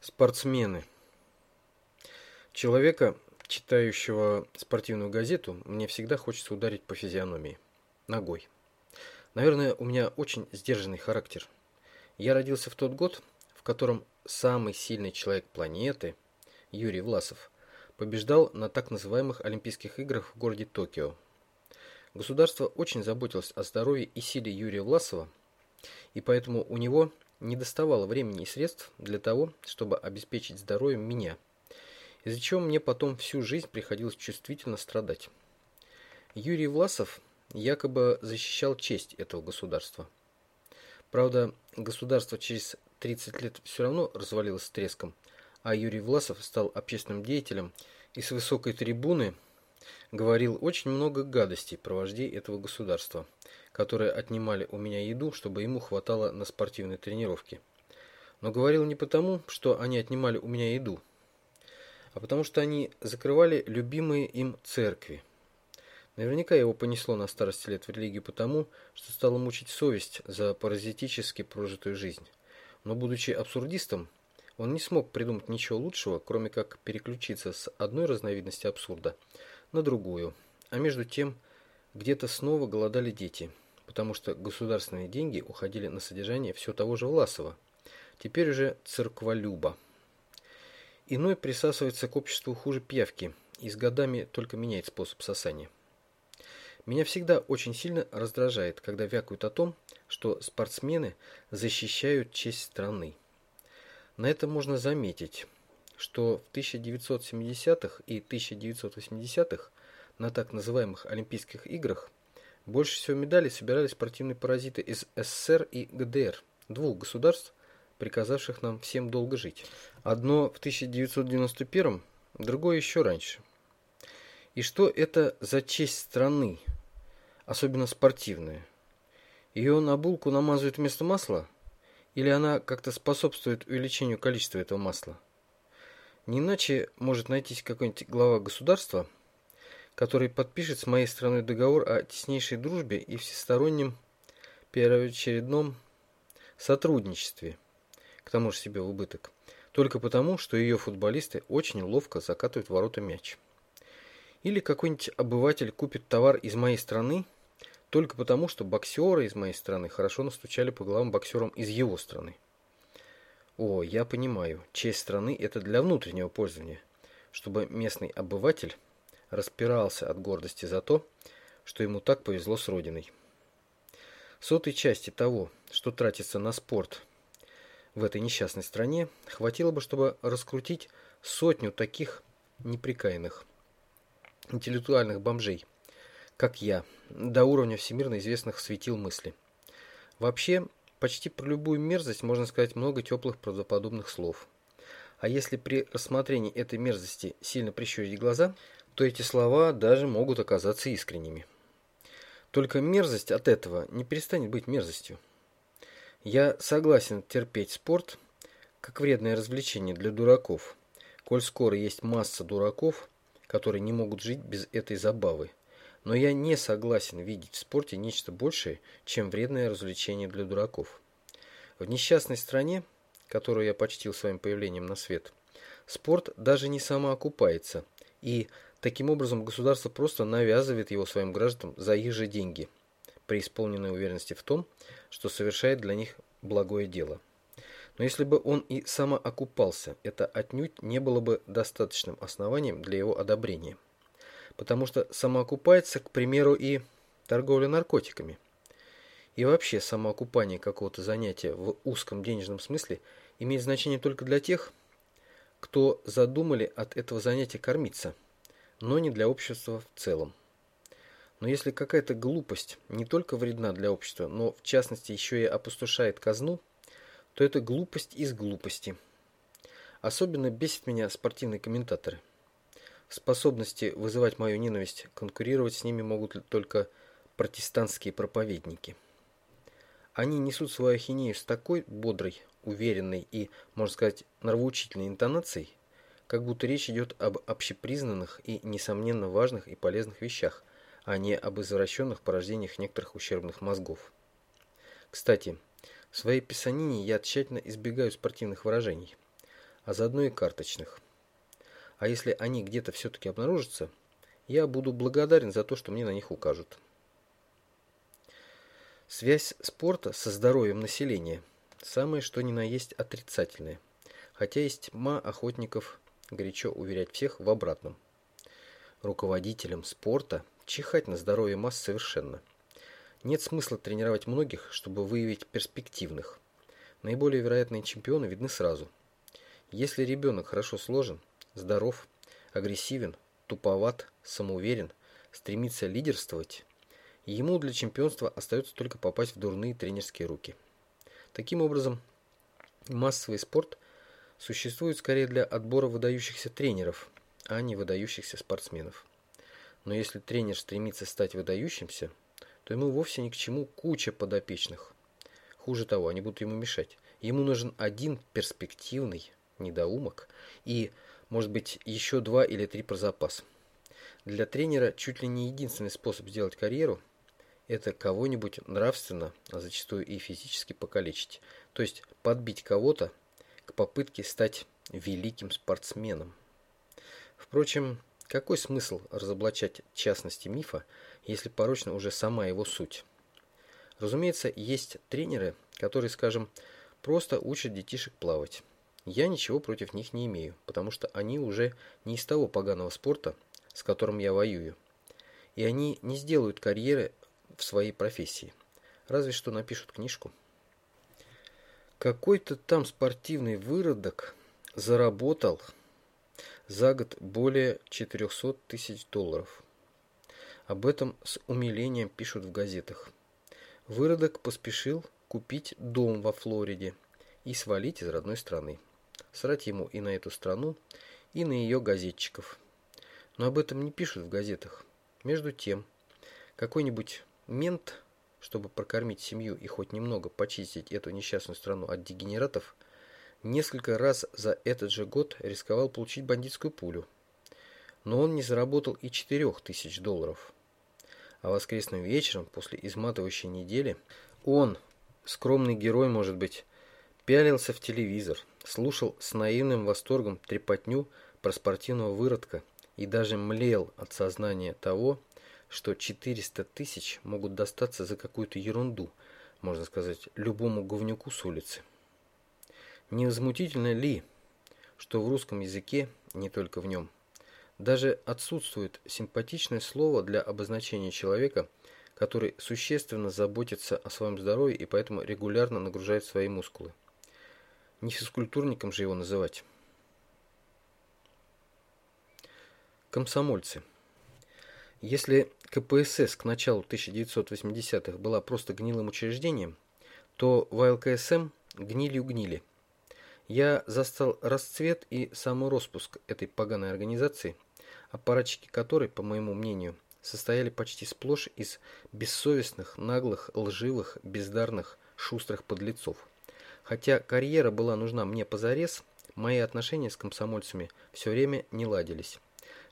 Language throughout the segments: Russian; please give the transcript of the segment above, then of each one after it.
Спортсмены. Человека, читающего спортивную газету, мне всегда хочется ударить по физиономии. Ногой. Наверное, у меня очень сдержанный характер. Я родился в тот год, в котором самый сильный человек планеты, Юрий Власов, побеждал на так называемых Олимпийских играх в городе Токио. Государство очень заботилось о здоровье и силе Юрия Власова, и поэтому у него не доставало времени и средств для того, чтобы обеспечить здоровьем меня, из-за чего мне потом всю жизнь приходилось чувствительно страдать. Юрий Власов якобы защищал честь этого государства. Правда, государство через 30 лет все равно развалилось с треском, а Юрий Власов стал общественным деятелем и с высокой трибуны говорил очень много гадостей про вождей этого государства – которые отнимали у меня еду, чтобы ему хватало на спортивные тренировки. Но говорил не потому, что они отнимали у меня еду, а потому что они закрывали любимые им церкви. Наверняка его понесло на старости лет в религию потому, что стало мучить совесть за паразитически прожитую жизнь. Но будучи абсурдистом, он не смог придумать ничего лучшего, кроме как переключиться с одной разновидности абсурда на другую. А между тем, где-то снова голодали дети – потому что государственные деньги уходили на содержание все того же Власова, теперь уже церкволюба. Иной присасывается к обществу хуже пьявки и с годами только меняет способ сосания. Меня всегда очень сильно раздражает, когда вякают о том, что спортсмены защищают честь страны. На это можно заметить, что в 1970-х и 1980-х на так называемых Олимпийских играх больше всего медалей собирали спортивные паразиты из СССР и ГДР, двух государств, приказавших нам всем долго жить. Одно в 1991, другое еще раньше. И что это за честь страны, особенно спортивная? Ее на булку намазывают вместо масла? Или она как-то способствует увеличению количества этого масла? Не иначе может найтись какой-нибудь глава государства – который подпишет с моей стороны договор о теснейшей дружбе и всестороннем первоочередном сотрудничестве, к тому же себе в убыток, только потому, что ее футболисты очень ловко закатывают в ворота мяч. Или какой-нибудь обыватель купит товар из моей страны только потому, что боксеры из моей страны хорошо настучали по головам боксерам из его страны. О, я понимаю, честь страны это для внутреннего пользования, чтобы местный обыватель распирался от гордости за то, что ему так повезло с родиной. Сотой части того, что тратится на спорт в этой несчастной стране, хватило бы, чтобы раскрутить сотню таких неприкаянных интеллектуальных бомжей, как я, до уровня всемирно известных светил мысли. Вообще, почти про любую мерзость можно сказать много теплых правдоподобных слов. А если при рассмотрении этой мерзости сильно прищурить глаза – то эти слова даже могут оказаться искренними. Только мерзость от этого не перестанет быть мерзостью. Я согласен терпеть спорт как вредное развлечение для дураков, коль скоро есть масса дураков, которые не могут жить без этой забавы. Но я не согласен видеть в спорте нечто большее, чем вредное развлечение для дураков. В несчастной стране, которую я почтил своим появлением на свет, спорт даже не самоокупается и Таким образом, государство просто навязывает его своим гражданам за их же деньги, при исполненной уверенности в том, что совершает для них благое дело. Но если бы он и самоокупался, это отнюдь не было бы достаточным основанием для его одобрения. Потому что самоокупается, к примеру, и торговля наркотиками. И вообще самоокупание какого-то занятия в узком денежном смысле имеет значение только для тех, кто задумали от этого занятия кормиться – но не для общества в целом. Но если какая-то глупость не только вредна для общества, но в частности еще и опустошает казну, то это глупость из глупости. Особенно бесит меня спортивные комментаторы. Способности вызывать мою ненависть конкурировать с ними могут только протестантские проповедники. Они несут свою ахинею с такой бодрой, уверенной и, можно сказать, нравоучительной интонацией, как будто речь идет об общепризнанных и, несомненно, важных и полезных вещах, а не об извращенных порождениях некоторых ущербных мозгов. Кстати, в своей писанине я тщательно избегаю спортивных выражений. а заодно и карточных. А если они где-то все-таки обнаружатся, я буду благодарен за то, что мне на них укажут. Связь спорта со здоровьем населения – самое что ни на есть отрицательное, хотя есть тьма охотников горячо уверять всех в обратном. Руководителям спорта чихать на здоровье масс совершенно. Нет смысла тренировать многих, чтобы выявить перспективных. Наиболее вероятные чемпионы видны сразу. Если ребенок хорошо сложен, здоров, агрессивен, туповат, самоуверен, стремится лидерствовать, ему для чемпионства остается только попасть в дурные тренерские руки. Таким образом, массовый спорт существует скорее для отбора выдающихся тренеров, а не выдающихся спортсменов. Но если тренер стремится стать выдающимся, то ему вовсе ни к чему куча подопечных. Хуже того, они будут ему мешать. Ему нужен один перспективный недоумок и, может быть, еще два или три про запас. Для тренера чуть ли не единственный способ сделать карьеру – это кого-нибудь нравственно, а зачастую и физически покалечить. То есть подбить кого-то к попытке стать великим спортсменом. Впрочем, какой смысл разоблачать частности мифа, если порочна уже сама его суть? Разумеется, есть тренеры, которые, скажем, просто учат детишек плавать. Я ничего против них не имею, потому что они уже не из того поганого спорта, с которым я воюю. И они не сделают карьеры в своей профессии. Разве что напишут книжку. Какой-то там спортивный выродок заработал за год более 400 тысяч долларов. Об этом с умилением пишут в газетах. Выродок поспешил купить дом во Флориде и свалить из родной страны. Срать ему и на эту страну, и на ее газетчиков. Но об этом не пишут в газетах. Между тем, какой-нибудь мент, чтобы прокормить семью и хоть немного почистить эту несчастную страну от дегенератов – несколько раз за этот же год рисковал получить бандитскую пулю. Но он не заработал и 4000 долларов. А воскресным вечером, после изматывающей недели, он, скромный герой, может быть, пялился в телевизор, слушал с наивным восторгом трепотню про спортивного выродка и даже млел от сознания того, что 400 тысяч могут достаться за какую-то ерунду, можно сказать, любому говнюку с улицы. Невозмутительно ли, что в русском языке, не только в нем, даже отсутствует симпатичное слово для обозначения человека, который существенно заботится о своем здоровье и поэтому регулярно нагружает свои мускулы. Не физкультурником же его называть. Комсомольцы. Если КПСС к началу 1980-х была просто гнилым учреждением, то ВЛКСМ гнилью гнили. Я застал расцвет и самороспуск этой поганой организации, аппаратчики которой, по моему мнению, состояли почти сплошь из бессовестных, наглых, лживых, бездарных, шустрых подлецов. Хотя карьера была нужна мне позарез, мои отношения с комсомольцами все время не ладились.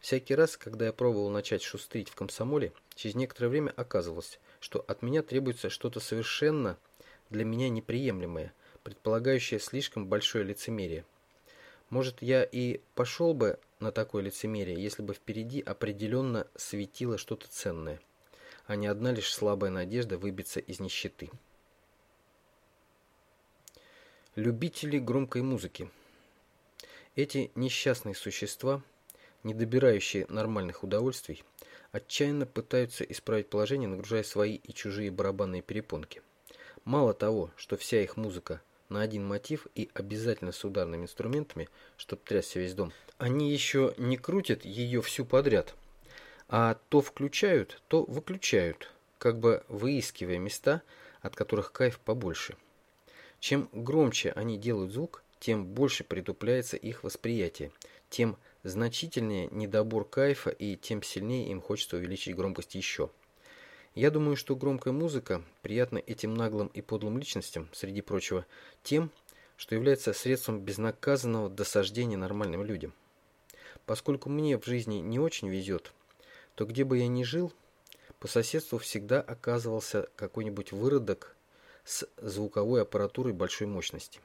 Всякий раз, когда я пробовал начать шустрить в комсомоле, через некоторое время оказывалось, что от меня требуется что-то совершенно для меня неприемлемое, предполагающее слишком большое лицемерие. Может, я и пошел бы на такое лицемерие, если бы впереди определенно светило что-то ценное, а не одна лишь слабая надежда выбиться из нищеты. Любители громкой музыки. Эти несчастные существа, не добирающие нормальных удовольствий, отчаянно пытаются исправить положение, нагружая свои и чужие барабанные перепонки. Мало того, что вся их музыка на один мотив и обязательно с ударными инструментами, чтобы трясся весь дом. Они еще не крутят ее всю подряд, а то включают, то выключают, как бы выискивая места, от которых кайф побольше. Чем громче они делают звук, тем больше притупляется их восприятие, тем значительнее недобор кайфа и тем сильнее им хочется увеличить громкость еще. Я думаю, что громкая музыка приятна этим наглым и подлым личностям, среди прочего, тем, что является средством безнаказанного досаждения нормальным людям. Поскольку мне в жизни не очень везет, то где бы я ни жил, по соседству всегда оказывался какой-нибудь выродок с звуковой аппаратурой большой мощности.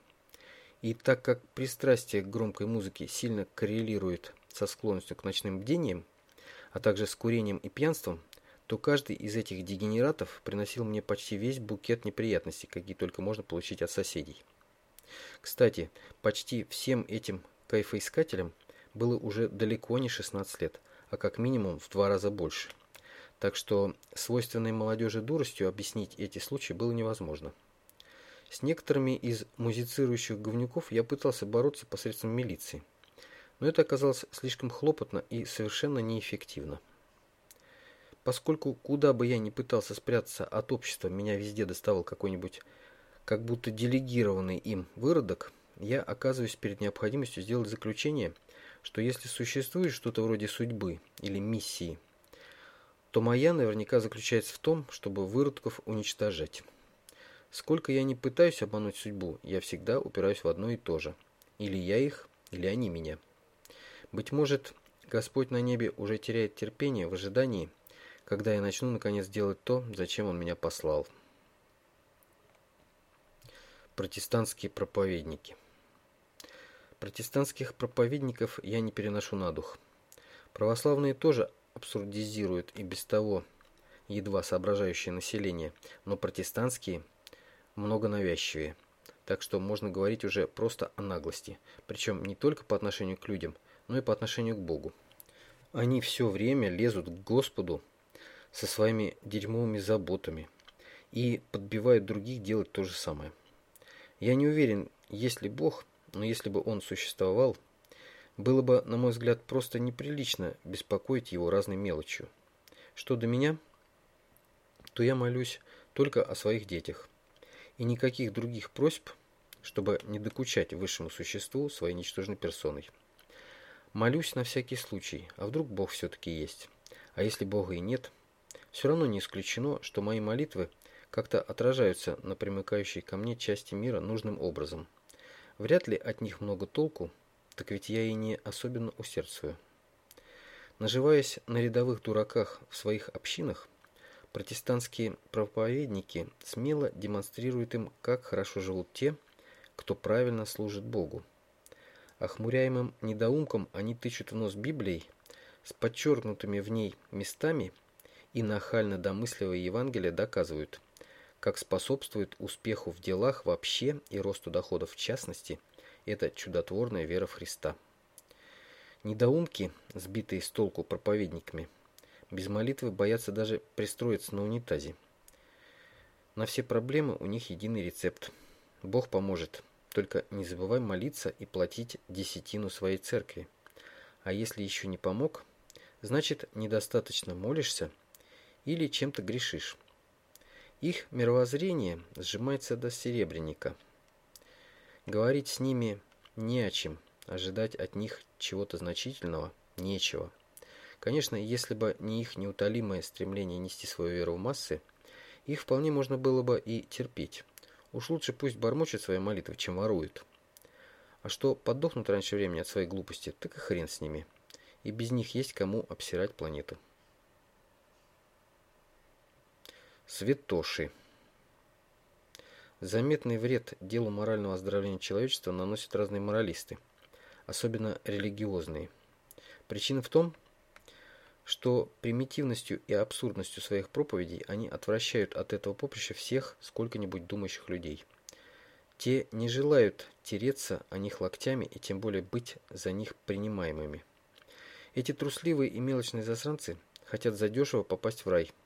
И так как пристрастие к громкой музыке сильно коррелирует со склонностью к ночным бдениям, а также с курением и пьянством, то каждый из этих дегенератов приносил мне почти весь букет неприятностей, какие только можно получить от соседей. Кстати, почти всем этим кайфоискателям было уже далеко не 16 лет, а как минимум в два раза больше. Так что свойственной молодежи дуростью объяснить эти случаи было невозможно. С некоторыми из музицирующих говнюков я пытался бороться посредством милиции, но это оказалось слишком хлопотно и совершенно неэффективно. Поскольку куда бы я ни пытался спрятаться от общества, меня везде доставал какой-нибудь как будто делегированный им выродок, я оказываюсь перед необходимостью сделать заключение, что если существует что-то вроде судьбы или миссии, то моя наверняка заключается в том, чтобы выродков уничтожать. Сколько я не пытаюсь обмануть судьбу, я всегда упираюсь в одно и то же. Или я их, или они меня. Быть может, Господь на небе уже теряет терпение в ожидании, когда я начну наконец делать то, зачем Он меня послал. Протестантские проповедники Протестантских проповедников я не переношу на дух. Православные тоже абсурдизируют и без того едва соображающее население, но протестантские много навязчивее. Так что можно говорить уже просто о наглости, причем не только по отношению к людям, но и по отношению к Богу. Они все время лезут к Господу со своими дерьмовыми заботами и подбивают других делать то же самое. Я не уверен, есть ли Бог, но если бы он существовал, было бы, на мой взгляд, просто неприлично беспокоить его разной мелочью. Что до меня, то я молюсь только о своих детях. И никаких других просьб, чтобы не докучать высшему существу своей ничтожной персоной. Молюсь на всякий случай, а вдруг Бог все-таки есть. А если Бога и нет, все равно не исключено, что мои молитвы как-то отражаются на примыкающей ко мне части мира нужным образом – Вряд ли от них много толку, так ведь я и не особенно усердствую. Наживаясь на рядовых дураках в своих общинах, протестантские проповедники смело демонстрируют им, как хорошо живут те, кто правильно служит Богу. Охмуряемым недоумкам они тычут в нос Библией с подчеркнутыми в ней местами и нахально домысливая Евангелие доказывают – как способствует успеху в делах вообще и росту доходов в частности, это чудотворная вера в Христа. Недоумки, сбитые с толку проповедниками, без молитвы боятся даже пристроиться на унитазе. На все проблемы у них единый рецепт. Бог поможет. Только не забывай молиться и платить десятину своей церкви. А если еще не помог, значит недостаточно молишься или чем-то грешишь. Их мировоззрение сжимается до серебряника. Говорить с ними не о чем, ожидать от них чего-то значительного нечего. Конечно, если бы не их неутолимое стремление нести свою веру в массы, их вполне можно было бы и терпеть. Уж лучше пусть бормочет свои молитвы, чем воруют. А что подохнут раньше времени от своей глупости, так и хрен с ними. И без них есть кому обсирать планету. Святоши. Заметный вред делу морального оздоровления человечества наносят разные моралисты, особенно религиозные. Причина в том, что примитивностью и абсурдностью своих проповедей они отвращают от этого поприща всех сколько-нибудь думающих людей. Те не желают тереться о них локтями и тем более быть за них принимаемыми. Эти трусливые и мелочные засранцы хотят задешево попасть в рай –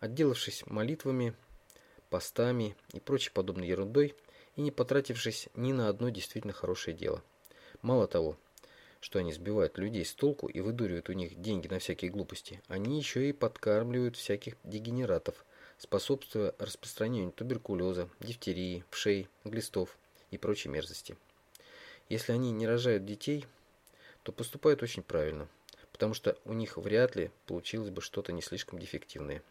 отделавшись молитвами, постами и прочей подобной ерундой и не потратившись ни на одно действительно хорошее дело. Мало того, что они сбивают людей с толку и выдуривают у них деньги на всякие глупости, они еще и подкармливают всяких дегенератов, способствуя распространению туберкулеза, дифтерии, вшей, глистов и прочей мерзости. Если они не рожают детей, то поступают очень правильно, потому что у них вряд ли получилось бы что-то не слишком дефективное.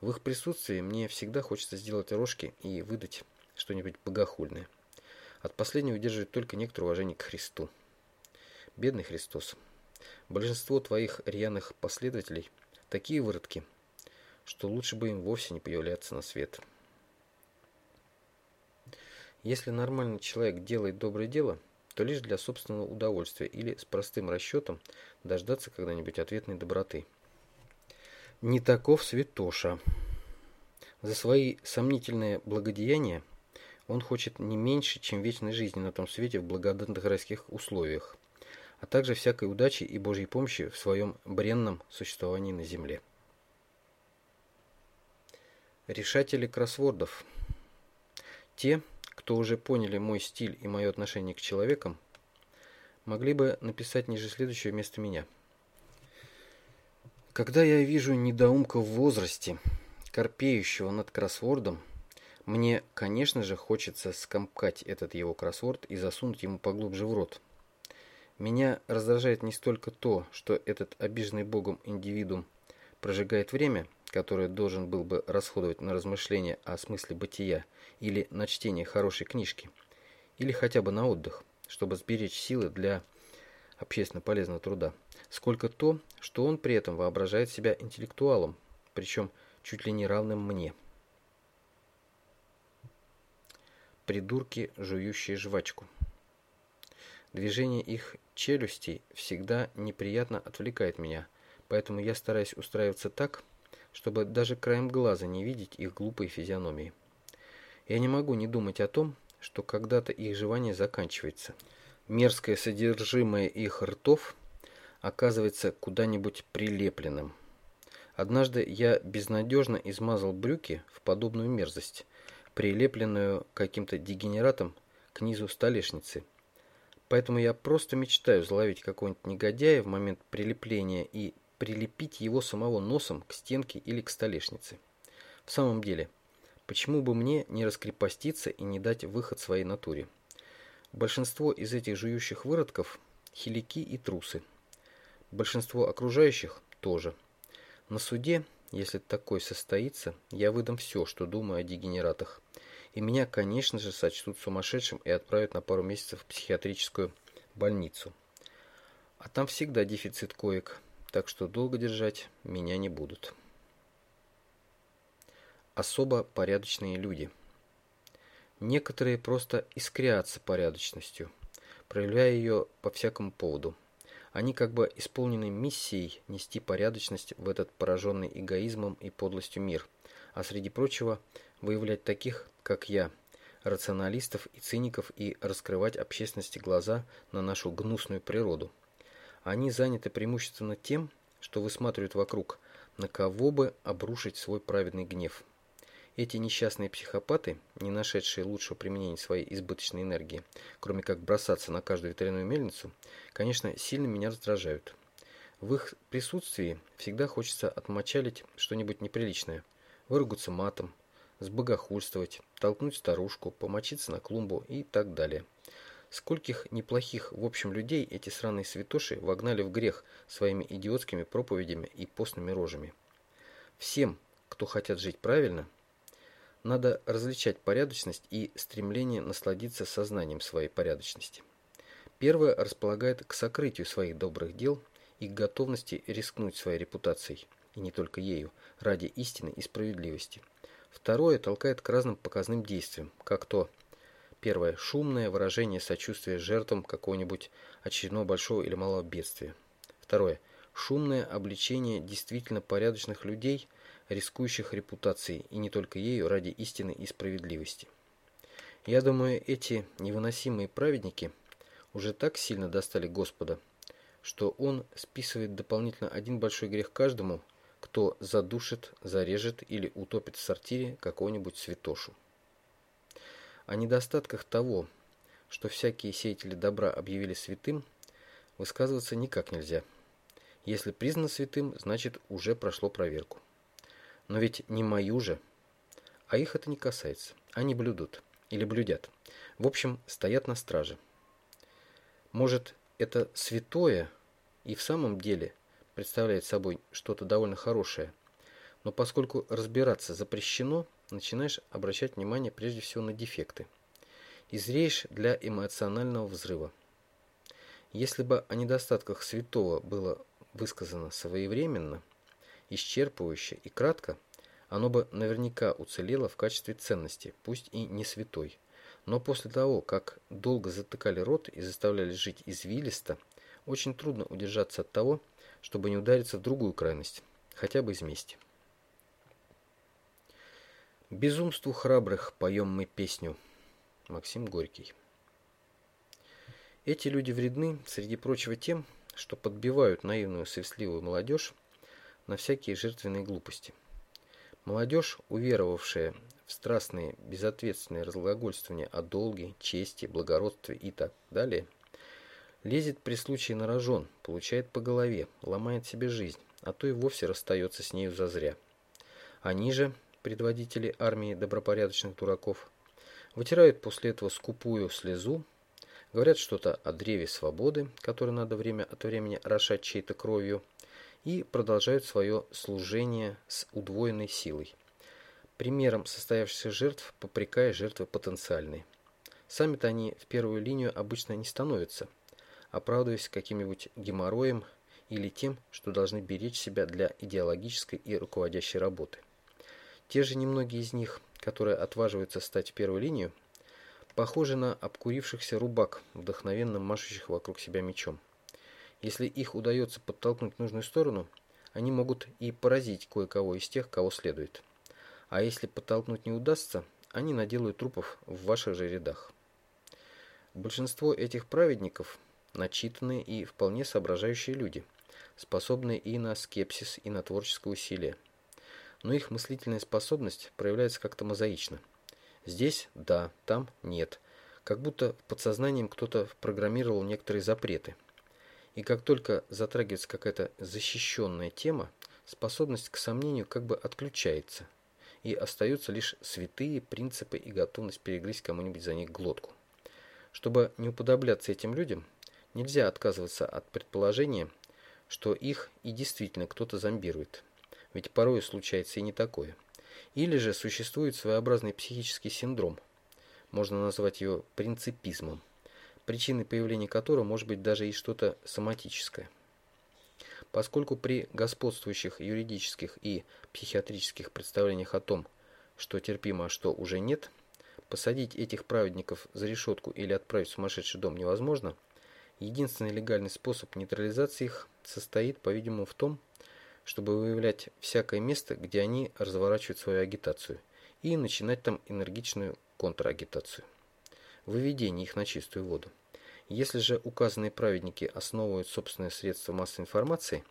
В их присутствии мне всегда хочется сделать рожки и выдать что-нибудь богохульное. От последнего удерживает только некоторое уважение к Христу. Бедный Христос. Большинство твоих рьяных последователей такие выродки, что лучше бы им вовсе не появляться на свет. Если нормальный человек делает доброе дело, то лишь для собственного удовольствия или с простым расчетом дождаться когда-нибудь ответной доброты. Не таков святоша. За свои сомнительные благодеяния он хочет не меньше, чем вечной жизни на том свете в благодатных райских условиях, а также всякой удачи и Божьей помощи в своем бренном существовании на земле. Решатели кроссвордов. Те, кто уже поняли мой стиль и мое отношение к человекам, могли бы написать ниже следующее вместо меня – когда я вижу недоумка в возрасте, корпеющего над кроссвордом, мне, конечно же, хочется скомкать этот его кроссворд и засунуть ему поглубже в рот. Меня раздражает не столько то, что этот обиженный Богом индивидуум прожигает время, которое должен был бы расходовать на размышления о смысле бытия или на чтение хорошей книжки, или хотя бы на отдых, чтобы сберечь силы для общественно полезного труда сколько то, что он при этом воображает себя интеллектуалом, причем чуть ли не равным мне. Придурки, жующие жвачку. Движение их челюстей всегда неприятно отвлекает меня, поэтому я стараюсь устраиваться так, чтобы даже краем глаза не видеть их глупые физиономии. Я не могу не думать о том, что когда-то их жевание заканчивается. Мерзкое содержимое их ртов – оказывается куда-нибудь прилепленным. Однажды я безнадежно измазал брюки в подобную мерзость, прилепленную каким-то дегенератом к низу столешницы. Поэтому я просто мечтаю заловить какого-нибудь негодяя в момент прилепления и прилепить его самого носом к стенке или к столешнице. В самом деле, почему бы мне не раскрепоститься и не дать выход своей натуре? Большинство из этих жующих выродков – хилики и трусы. Большинство окружающих тоже. На суде, если такой состоится, я выдам все, что думаю о дегенератах. И меня, конечно же, сочтут сумасшедшим и отправят на пару месяцев в психиатрическую больницу. А там всегда дефицит коек, так что долго держать меня не будут. Особо порядочные люди. Некоторые просто искрятся порядочностью, проявляя ее по всякому поводу – они как бы исполнены миссией нести порядочность в этот пораженный эгоизмом и подлостью мир, а среди прочего выявлять таких, как я, рационалистов и циников и раскрывать общественности глаза на нашу гнусную природу. Они заняты преимущественно тем, что высматривают вокруг, на кого бы обрушить свой праведный гнев. Эти несчастные психопаты, не нашедшие лучшего применения своей избыточной энергии, кроме как бросаться на каждую ветряную мельницу, конечно, сильно меня раздражают. В их присутствии всегда хочется отмочалить что-нибудь неприличное, выругаться матом, сбогохульствовать, толкнуть старушку, помочиться на клумбу и так далее. Скольких неплохих, в общем, людей эти сраные святоши вогнали в грех своими идиотскими проповедями и постными рожами. Всем, кто хотят жить правильно – надо различать порядочность и стремление насладиться сознанием своей порядочности. Первое располагает к сокрытию своих добрых дел и к готовности рискнуть своей репутацией, и не только ею, ради истины и справедливости. Второе толкает к разным показным действиям, как то Первое. Шумное выражение сочувствия жертвам какого-нибудь очередного большого или малого бедствия. Второе. Шумное обличение действительно порядочных людей – рискующих репутацией, и не только ею, ради истины и справедливости. Я думаю, эти невыносимые праведники уже так сильно достали Господа, что Он списывает дополнительно один большой грех каждому, кто задушит, зарежет или утопит в сортире какого-нибудь святошу. О недостатках того, что всякие сеятели добра объявили святым, высказываться никак нельзя. Если признано святым, значит уже прошло проверку. Но ведь не мою же. А их это не касается. Они блюдут. Или блюдят. В общем, стоят на страже. Может, это святое и в самом деле представляет собой что-то довольно хорошее. Но поскольку разбираться запрещено, начинаешь обращать внимание прежде всего на дефекты. И зреешь для эмоционального взрыва. Если бы о недостатках святого было высказано своевременно, исчерпывающе и кратко, оно бы наверняка уцелело в качестве ценности, пусть и не святой, Но после того, как долго затыкали рот и заставляли жить извилисто, очень трудно удержаться от того, чтобы не удариться в другую крайность, хотя бы из мести. Безумству храбрых поем мы песню. Максим Горький. Эти люди вредны, среди прочего, тем, что подбивают наивную совестливую молодежь на всякие жертвенные глупости. Молодежь, уверовавшая в страстные, безответственные разглагольствования о долге, чести, благородстве и так далее, лезет при случае на рожон, получает по голове, ломает себе жизнь, а то и вовсе расстается с нею зазря. Они же, предводители армии добропорядочных дураков, вытирают после этого скупую слезу, говорят что-то о древе свободы, которое надо время от времени орошать чьей-то кровью, и продолжают свое служение с удвоенной силой. Примером состоявшихся жертв попрекая жертвы потенциальные. Сами-то они в первую линию обычно не становятся, оправдываясь каким-нибудь геморроем или тем, что должны беречь себя для идеологической и руководящей работы. Те же немногие из них, которые отваживаются стать в первую линию, похожи на обкурившихся рубак, вдохновенно машущих вокруг себя мечом. Если их удается подтолкнуть в нужную сторону, они могут и поразить кое-кого из тех, кого следует. А если подтолкнуть не удастся, они наделают трупов в ваших же рядах. Большинство этих праведников – начитанные и вполне соображающие люди, способные и на скепсис, и на творческое усилие. Но их мыслительная способность проявляется как-то мозаично. Здесь – да, там – нет. Как будто подсознанием кто-то программировал некоторые запреты – и как только затрагивается какая-то защищенная тема, способность к сомнению как бы отключается, и остаются лишь святые принципы и готовность перегрызть кому-нибудь за них глотку. Чтобы не уподобляться этим людям, нельзя отказываться от предположения, что их и действительно кто-то зомбирует. Ведь порой случается и не такое. Или же существует своеобразный психический синдром. Можно назвать его принципизмом причиной появления которого может быть даже и что-то соматическое. Поскольку при господствующих юридических и психиатрических представлениях о том, что терпимо, а что уже нет, посадить этих праведников за решетку или отправить в сумасшедший дом невозможно, единственный легальный способ нейтрализации их состоит, по-видимому, в том, чтобы выявлять всякое место, где они разворачивают свою агитацию, и начинать там энергичную контрагитацию. Выведение их на чистую воду. Если же указанные праведники основывают собственные средства массовой информации,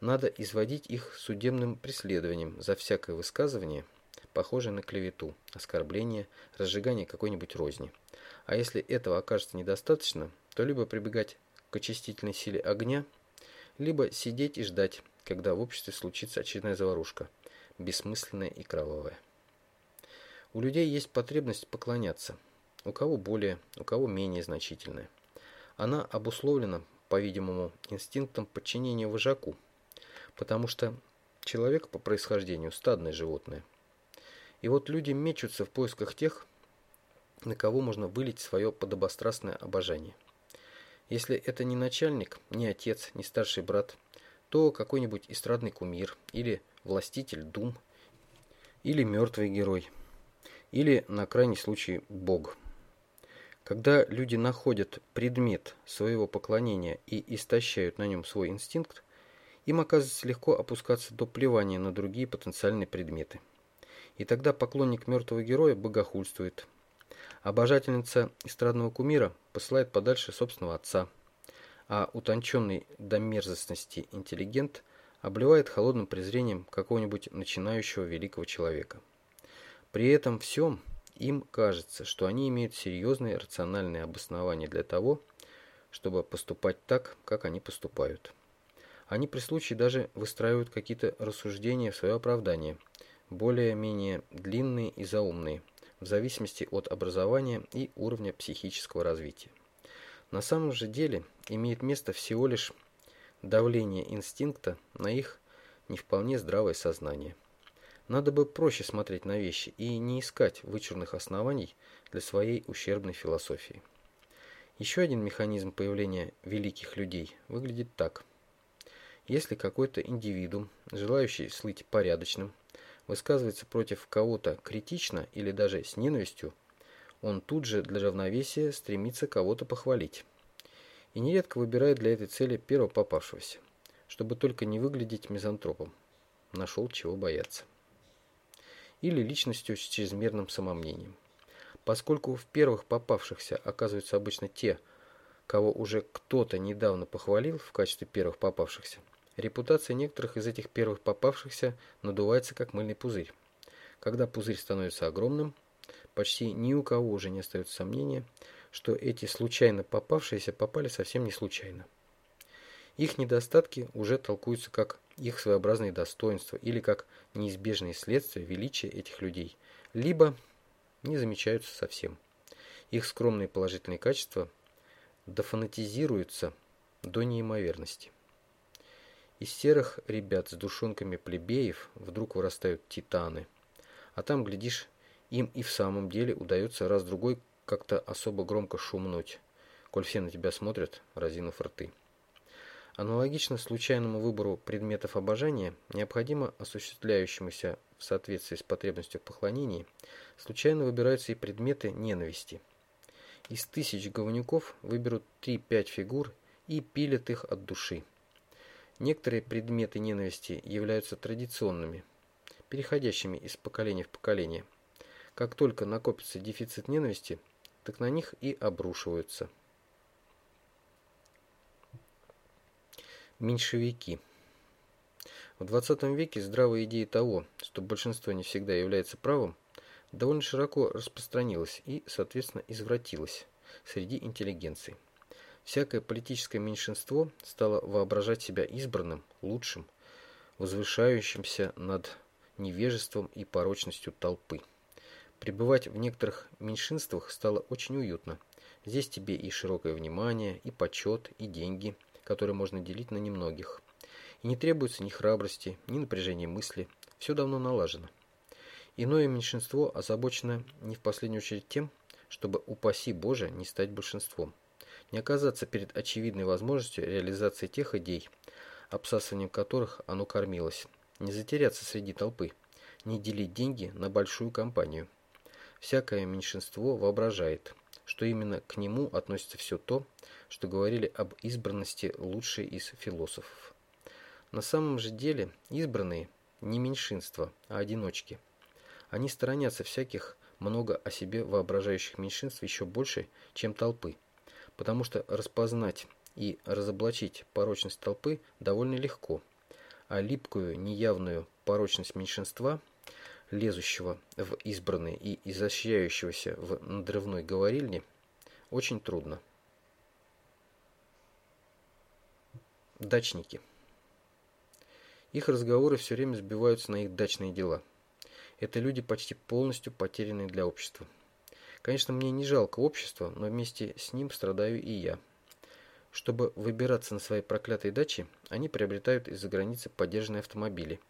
надо изводить их судебным преследованием за всякое высказывание, похожее на клевету, оскорбление, разжигание какой-нибудь розни. А если этого окажется недостаточно, то либо прибегать к очистительной силе огня, либо сидеть и ждать, когда в обществе случится очередная заварушка, бессмысленная и кровавая. У людей есть потребность поклоняться – у кого более, у кого менее значительная. Она обусловлена, по-видимому, инстинктом подчинения вожаку, потому что человек по происхождению стадное животное. И вот люди мечутся в поисках тех, на кого можно вылить свое подобострастное обожание. Если это не начальник, не отец, не старший брат, то какой-нибудь эстрадный кумир, или властитель дум, или мертвый герой, или, на крайний случай, бог – когда люди находят предмет своего поклонения и истощают на нем свой инстинкт, им оказывается легко опускаться до плевания на другие потенциальные предметы. И тогда поклонник мертвого героя богохульствует. Обожательница эстрадного кумира посылает подальше собственного отца, а утонченный до мерзостности интеллигент обливает холодным презрением какого-нибудь начинающего великого человека. При этом всем им кажется, что они имеют серьезные рациональные обоснования для того, чтобы поступать так, как они поступают. Они при случае даже выстраивают какие-то рассуждения в свое оправдание, более-менее длинные и заумные, в зависимости от образования и уровня психического развития. На самом же деле имеет место всего лишь давление инстинкта на их не вполне здравое сознание. Надо бы проще смотреть на вещи и не искать вычурных оснований для своей ущербной философии. Еще один механизм появления великих людей выглядит так. Если какой-то индивидуум, желающий слыть порядочным, высказывается против кого-то критично или даже с ненавистью, он тут же для равновесия стремится кого-то похвалить. И нередко выбирает для этой цели первого попавшегося, чтобы только не выглядеть мизантропом. Нашел чего бояться. Или личностью с чрезмерным самомнением. Поскольку в первых попавшихся оказываются обычно те, кого уже кто-то недавно похвалил в качестве первых попавшихся, репутация некоторых из этих первых попавшихся надувается как мыльный пузырь. Когда пузырь становится огромным, почти ни у кого уже не остается сомнения, что эти случайно попавшиеся попали совсем не случайно. Их недостатки уже толкуются как их своеобразные достоинства или как неизбежные следствия величия этих людей, либо не замечаются совсем. Их скромные положительные качества дофанатизируются до неимоверности. Из серых ребят с душонками плебеев вдруг вырастают титаны, а там, глядишь, им и в самом деле удается раз-другой как-то особо громко шумнуть, коль все на тебя смотрят, разинув рты. Аналогично случайному выбору предметов обожания, необходимо осуществляющемуся в соответствии с потребностью в поклонении, случайно выбираются и предметы ненависти. Из тысяч говнюков выберут 3-5 фигур и пилят их от души. Некоторые предметы ненависти являются традиционными, переходящими из поколения в поколение. Как только накопится дефицит ненависти, так на них и обрушиваются. Меньшевики. В 20 веке здравая идея того, что большинство не всегда является правым, довольно широко распространилась и, соответственно, извратилась среди интеллигенции. Всякое политическое меньшинство стало воображать себя избранным, лучшим, возвышающимся над невежеством и порочностью толпы. Пребывать в некоторых меньшинствах стало очень уютно. Здесь тебе и широкое внимание, и почет, и деньги – которые можно делить на немногих. И не требуется ни храбрости, ни напряжения мысли. Все давно налажено. Иное меньшинство озабочено не в последнюю очередь тем, чтобы, упаси Боже, не стать большинством. Не оказаться перед очевидной возможностью реализации тех идей, обсасыванием которых оно кормилось. Не затеряться среди толпы. Не делить деньги на большую компанию. Всякое меньшинство воображает, что именно к нему относится все то, что говорили об избранности лучшей из философов. На самом же деле избранные не меньшинство, а одиночки. Они сторонятся всяких много о себе воображающих меньшинств еще больше, чем толпы, потому что распознать и разоблачить порочность толпы довольно легко, а липкую неявную порочность меньшинства, лезущего в избранные и изощряющегося в надрывной говорильне, очень трудно. Дачники. Их разговоры все время сбиваются на их дачные дела. Это люди почти полностью потерянные для общества. Конечно, мне не жалко общества, но вместе с ним страдаю и я. Чтобы выбираться на свои проклятые дачи, они приобретают из-за границы подержанные автомобили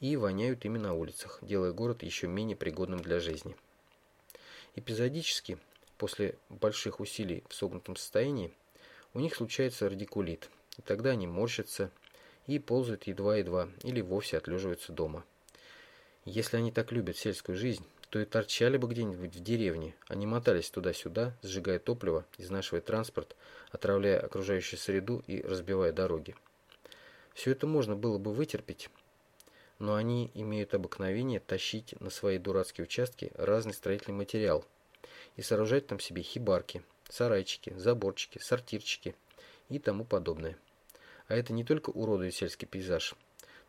и воняют ими на улицах, делая город еще менее пригодным для жизни. Эпизодически, после больших усилий в согнутом состоянии, у них случается радикулит – и тогда они морщатся и ползают едва-едва или вовсе отлеживаются дома. Если они так любят сельскую жизнь, то и торчали бы где-нибудь в деревне, не мотались туда-сюда, сжигая топливо, изнашивая транспорт, отравляя окружающую среду и разбивая дороги. Все это можно было бы вытерпеть, но они имеют обыкновение тащить на свои дурацкие участки разный строительный материал и сооружать там себе хибарки, сарайчики, заборчики, сортирчики и тому подобное. А это не только уродует сельский пейзаж,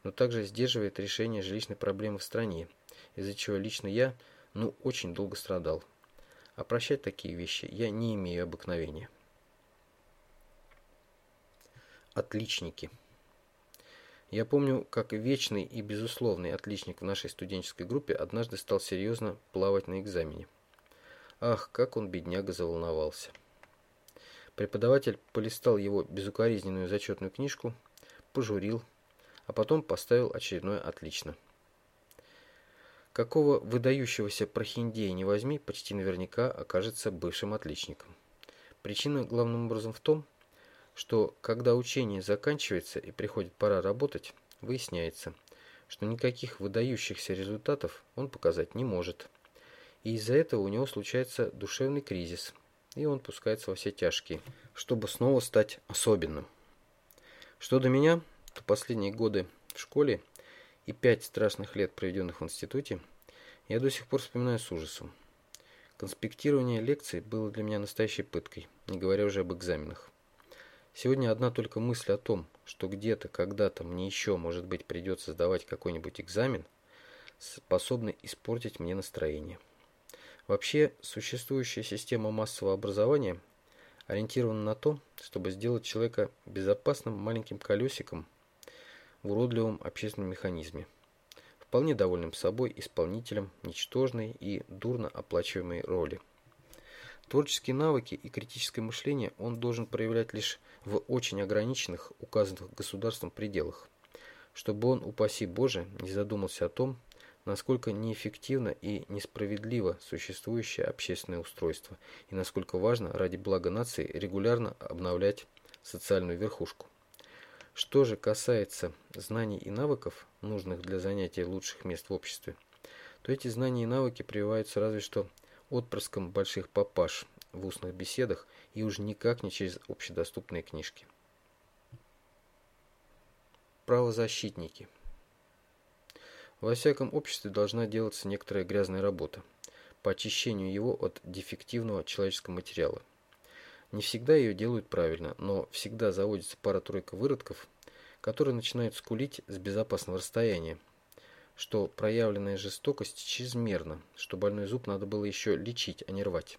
но также сдерживает решение жилищной проблемы в стране, из-за чего лично я, ну, очень долго страдал. А прощать такие вещи я не имею обыкновения. Отличники. Я помню, как вечный и безусловный отличник в нашей студенческой группе однажды стал серьезно плавать на экзамене. Ах, как он, бедняга, заволновался. Преподаватель полистал его безукоризненную зачетную книжку, пожурил, а потом поставил очередное «отлично». Какого выдающегося прохиндея не возьми, почти наверняка окажется бывшим отличником. Причина главным образом в том, что когда учение заканчивается и приходит пора работать, выясняется, что никаких выдающихся результатов он показать не может. И из-за этого у него случается душевный кризис, и он пускается во все тяжкие, чтобы снова стать особенным. Что до меня, то последние годы в школе и пять страшных лет, проведенных в институте, я до сих пор вспоминаю с ужасом. Конспектирование лекций было для меня настоящей пыткой, не говоря уже об экзаменах. Сегодня одна только мысль о том, что где-то, когда-то мне еще, может быть, придется сдавать какой-нибудь экзамен, способна испортить мне настроение. Вообще, существующая система массового образования ориентирована на то, чтобы сделать человека безопасным маленьким колесиком в уродливом общественном механизме, вполне довольным собой исполнителем ничтожной и дурно оплачиваемой роли. Творческие навыки и критическое мышление он должен проявлять лишь в очень ограниченных, указанных государством пределах, чтобы он, упаси Боже, не задумался о том, насколько неэффективно и несправедливо существующее общественное устройство и насколько важно ради блага нации регулярно обновлять социальную верхушку. Что же касается знаний и навыков, нужных для занятия лучших мест в обществе, то эти знания и навыки прививаются разве что отпрыском больших папаш в устных беседах и уж никак не через общедоступные книжки. Правозащитники – во всяком обществе должна делаться некоторая грязная работа по очищению его от дефективного человеческого материала. Не всегда ее делают правильно, но всегда заводится пара-тройка выродков, которые начинают скулить с безопасного расстояния, что проявленная жестокость чрезмерна, что больной зуб надо было еще лечить, а не рвать.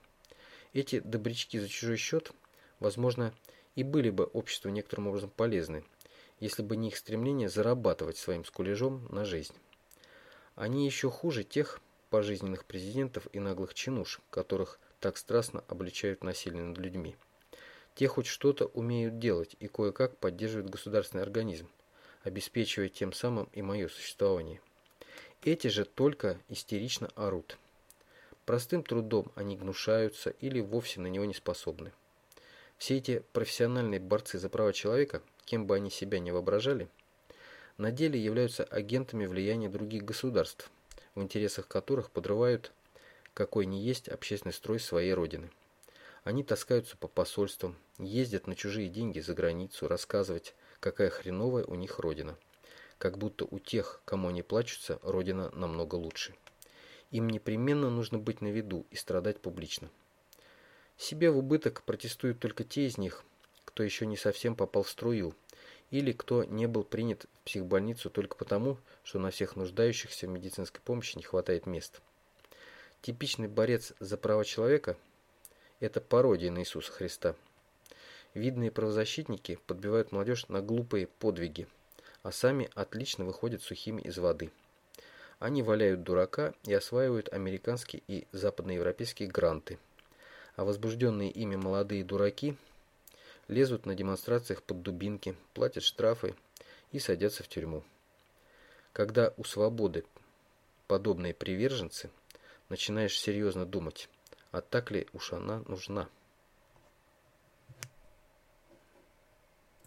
Эти добрячки за чужой счет, возможно, и были бы обществу некоторым образом полезны, если бы не их стремление зарабатывать своим скулежом на жизнь. Они еще хуже тех пожизненных президентов и наглых чинуш, которых так страстно обличают насилие над людьми. Те хоть что-то умеют делать и кое-как поддерживают государственный организм, обеспечивая тем самым и мое существование. Эти же только истерично орут. Простым трудом они гнушаются или вовсе на него не способны. Все эти профессиональные борцы за права человека, кем бы они себя ни воображали, на деле являются агентами влияния других государств, в интересах которых подрывают какой ни есть общественный строй своей родины. Они таскаются по посольствам, ездят на чужие деньги за границу, рассказывать, какая хреновая у них родина. Как будто у тех, кому они плачутся, родина намного лучше. Им непременно нужно быть на виду и страдать публично. Себе в убыток протестуют только те из них, кто еще не совсем попал в струю, или кто не был принят в психбольницу только потому, что на всех нуждающихся в медицинской помощи не хватает мест. Типичный борец за права человека – это пародия на Иисуса Христа. Видные правозащитники подбивают молодежь на глупые подвиги, а сами отлично выходят сухими из воды. Они валяют дурака и осваивают американские и западноевропейские гранты. А возбужденные ими молодые дураки – лезут на демонстрациях под дубинки, платят штрафы и садятся в тюрьму. Когда у свободы подобные приверженцы, начинаешь серьезно думать, а так ли уж она нужна?